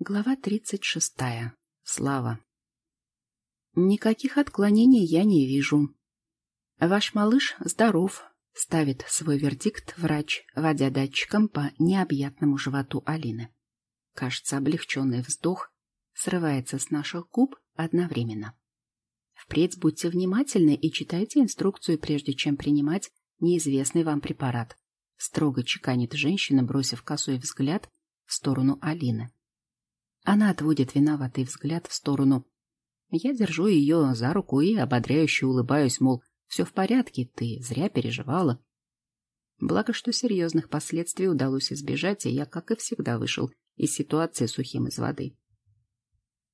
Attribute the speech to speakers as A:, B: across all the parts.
A: Глава тридцать шестая. Слава. Никаких отклонений я не вижу. Ваш малыш здоров, ставит свой вердикт врач, водя датчиком по необъятному животу Алины. Кажется, облегченный вздох срывается с наших губ одновременно. Впредь будьте внимательны и читайте инструкцию, прежде чем принимать неизвестный вам препарат. Строго чеканит женщина, бросив косой взгляд в сторону Алины. Она отводит виноватый взгляд в сторону. Я держу ее за руку и ободряюще улыбаюсь, мол, все в порядке, ты зря переживала. Благо, что серьезных последствий удалось избежать, и я, как и всегда, вышел из ситуации сухим из воды.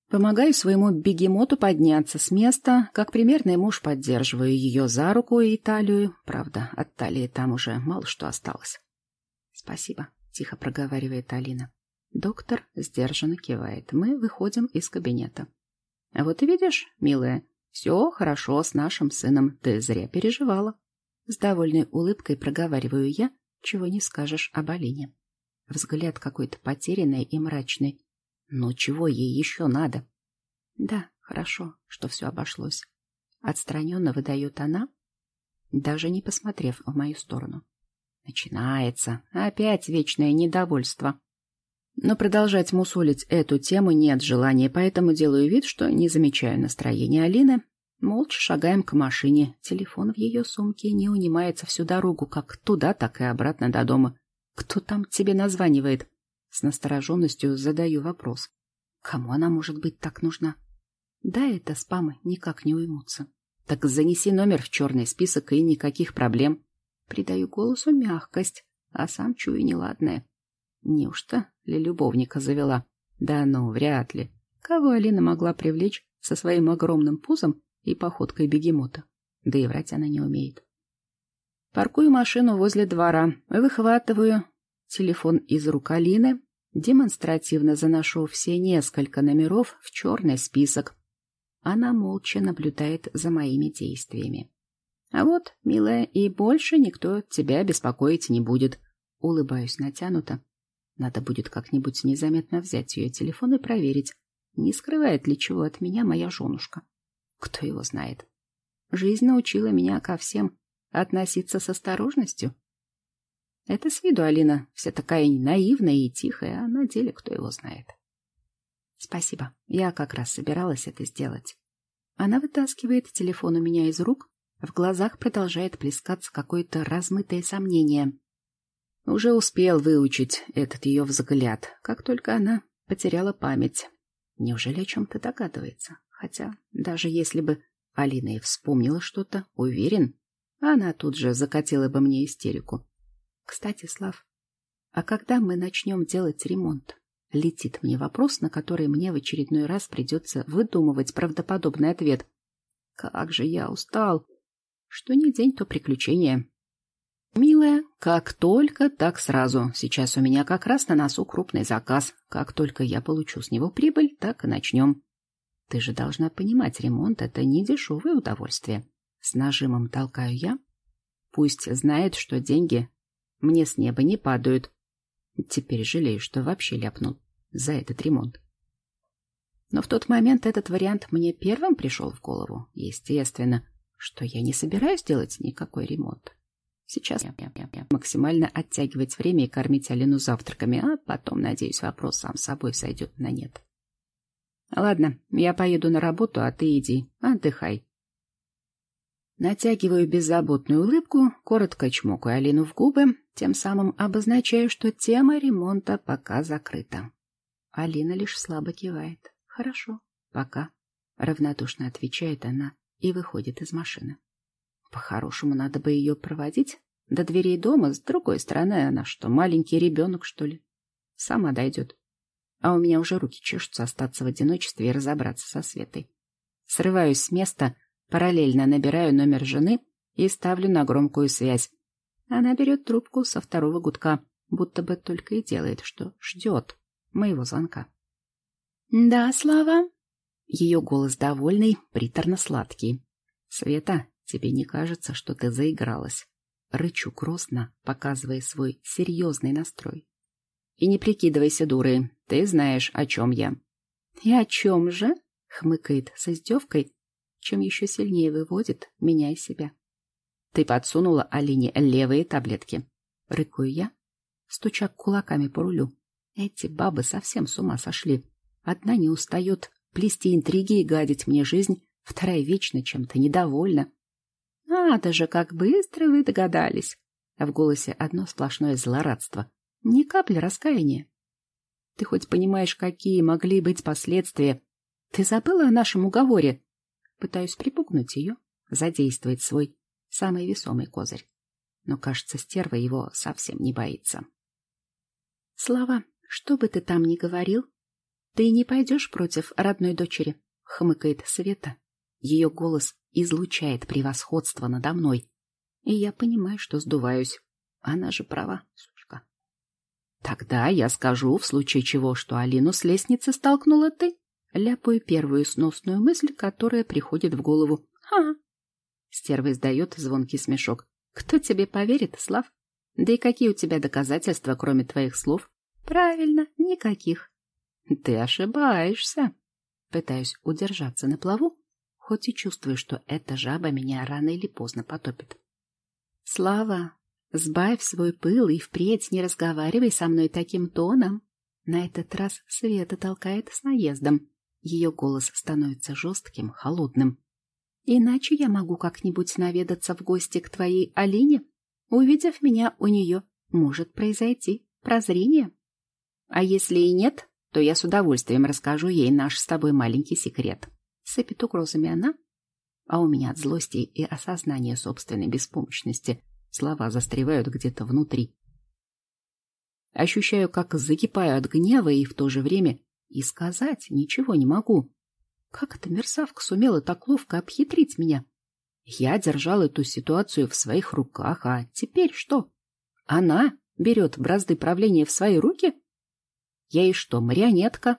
A: Помогаю своему бегемоту подняться с места, как примерный муж поддерживаю ее за руку и талию. Правда, от талии там уже мало что осталось. «Спасибо», — тихо проговаривает Алина. Доктор сдержанно кивает. Мы выходим из кабинета. А вот и видишь, милая, все хорошо с нашим сыном. Ты зря переживала. С довольной улыбкой проговариваю я, чего не скажешь об Алине. Взгляд какой-то потерянный и мрачный. Но чего ей еще надо? Да, хорошо, что все обошлось. Отстраненно выдает она, даже не посмотрев в мою сторону. Начинается. Опять вечное недовольство. Но продолжать мусолить эту тему нет желания, поэтому делаю вид, что не замечаю настроения Алины. Молча шагаем к машине. Телефон в ее сумке не унимается всю дорогу, как туда, так и обратно до дома. Кто там тебе названивает? С настороженностью задаю вопрос. Кому она может быть так нужна? Да, это спамы никак не уймутся. Так занеси номер в черный список, и никаких проблем. Придаю голосу мягкость, а сам чую неладное. Неужто ли любовника завела? Да ну, вряд ли. Кого Алина могла привлечь со своим огромным пузом и походкой бегемота? Да и врать она не умеет. Паркую машину возле двора, выхватываю телефон из рук Алины, демонстративно заношу все несколько номеров в черный список. Она молча наблюдает за моими действиями. А вот, милая, и больше никто тебя беспокоить не будет. Улыбаюсь натянуто, надо будет как-нибудь незаметно взять ее телефон и проверить, не скрывает ли чего от меня моя женушка. Кто его знает. Жизнь научила меня ко всем относиться с осторожностью. Это с виду Алина вся такая наивная и тихая, а на деле кто его знает. Спасибо, я как раз собиралась это сделать. Она вытаскивает телефон у меня из рук, в глазах продолжает плескаться какое-то размытое сомнение. Уже успел выучить этот ее взгляд, как только она потеряла память. Неужели о чем-то догадывается? Хотя, даже если бы Алина и вспомнила что-то, уверен, она тут же закатила бы мне истерику. Кстати, Слав, а когда мы начнем делать ремонт? Летит мне вопрос, на который мне в очередной раз придется выдумывать правдоподобный ответ. Как же я устал! Что ни день, то приключение. «Милая, как только, так сразу. Сейчас у меня как раз на носу крупный заказ. Как только я получу с него прибыль, так и начнем. Ты же должна понимать, ремонт — это не дешевое удовольствие. С нажимом толкаю я. Пусть знает, что деньги мне с неба не падают. Теперь жалею, что вообще ляпнул за этот ремонт. Но в тот момент этот вариант мне первым пришел в голову. Естественно, что я не собираюсь делать никакой ремонт. Сейчас максимально оттягивать время и кормить Алину завтраками, а потом, надеюсь, вопрос сам собой сойдет на нет. Ладно, я поеду на работу, а ты иди, отдыхай. Натягиваю беззаботную улыбку, коротко чмокаю Алину в губы, тем самым обозначаю, что тема ремонта пока закрыта. Алина лишь слабо кивает. «Хорошо, пока», — равнодушно отвечает она и выходит из машины. По-хорошему, надо бы ее проводить до дверей дома. С другой стороны, она что, маленький ребенок, что ли? Сама дойдет. А у меня уже руки чешутся остаться в одиночестве и разобраться со Светой. Срываюсь с места, параллельно набираю номер жены и ставлю на громкую связь. Она берет трубку со второго гудка, будто бы только и делает, что ждет моего звонка. «Да, Слава?» Ее голос довольный, приторно-сладкий. «Света, Тебе не кажется, что ты заигралась? Рычу грозно, показывая свой серьезный настрой. И не прикидывайся дурой, ты знаешь, о чем я. И о чем же? Хмыкает с издевкой, чем еще сильнее выводит меня из себя. Ты подсунула Алине левые таблетки. Рыкаю я, стуча кулаками по рулю. Эти бабы совсем с ума сошли. Одна не устает плести интриги и гадить мне жизнь, вторая вечно чем-то недовольна. Надо же, как быстро вы догадались. А в голосе одно сплошное злорадство. Ни капли раскаяния. Ты хоть понимаешь, какие могли быть последствия? Ты забыла о нашем уговоре? Пытаюсь припугнуть ее, задействовать свой самый весомый козырь. Но, кажется, стерва его совсем не боится. Слава, что бы ты там ни говорил, ты не пойдешь против родной дочери, хмыкает Света. Ее голос излучает превосходство надо мной. И я понимаю, что сдуваюсь. Она же права, Тогда я скажу, в случае чего, что Алину с лестницы столкнула ты. Ляпаю первую сносную мысль, которая приходит в голову. Ха! Стерва издает звонкий смешок. Кто тебе поверит, Слав? Да и какие у тебя доказательства, кроме твоих слов? Правильно, никаких. Ты ошибаешься. Пытаюсь удержаться на плаву, хоть и чувствую, что эта жаба меня рано или поздно потопит. Слава, Сбавь свой пыл и впредь не разговаривай со мной таким тоном. На этот раз Света толкает с наездом. Ее голос становится жестким, холодным. Иначе я могу как-нибудь наведаться в гости к твоей Алине. Увидев меня у нее, может произойти прозрение. А если и нет, то я с удовольствием расскажу ей наш с тобой маленький секрет. Сыпет угрозами она, а у меня от злости и осознания собственной беспомощности Слова застревают где-то внутри. Ощущаю, как закипаю от гнева и в то же время и сказать ничего не могу. Как эта мерзавка сумела так ловко обхитрить меня? Я держал эту ситуацию в своих руках, а теперь что? Она берет бразды правления в свои руки? Я и что, марионетка?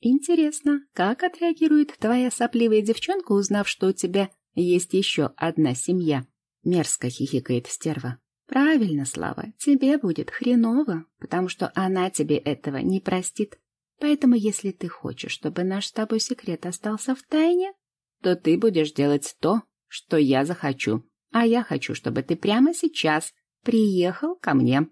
A: Интересно, как отреагирует твоя сопливая девчонка, узнав, что у тебя есть еще одна семья? Мерзко хихикает стерва. Правильно, Слава, тебе будет хреново, потому что она тебе этого не простит. Поэтому, если ты хочешь, чтобы наш с тобой секрет остался в тайне, то ты будешь делать то, что я захочу. А я хочу, чтобы ты прямо сейчас приехал ко мне.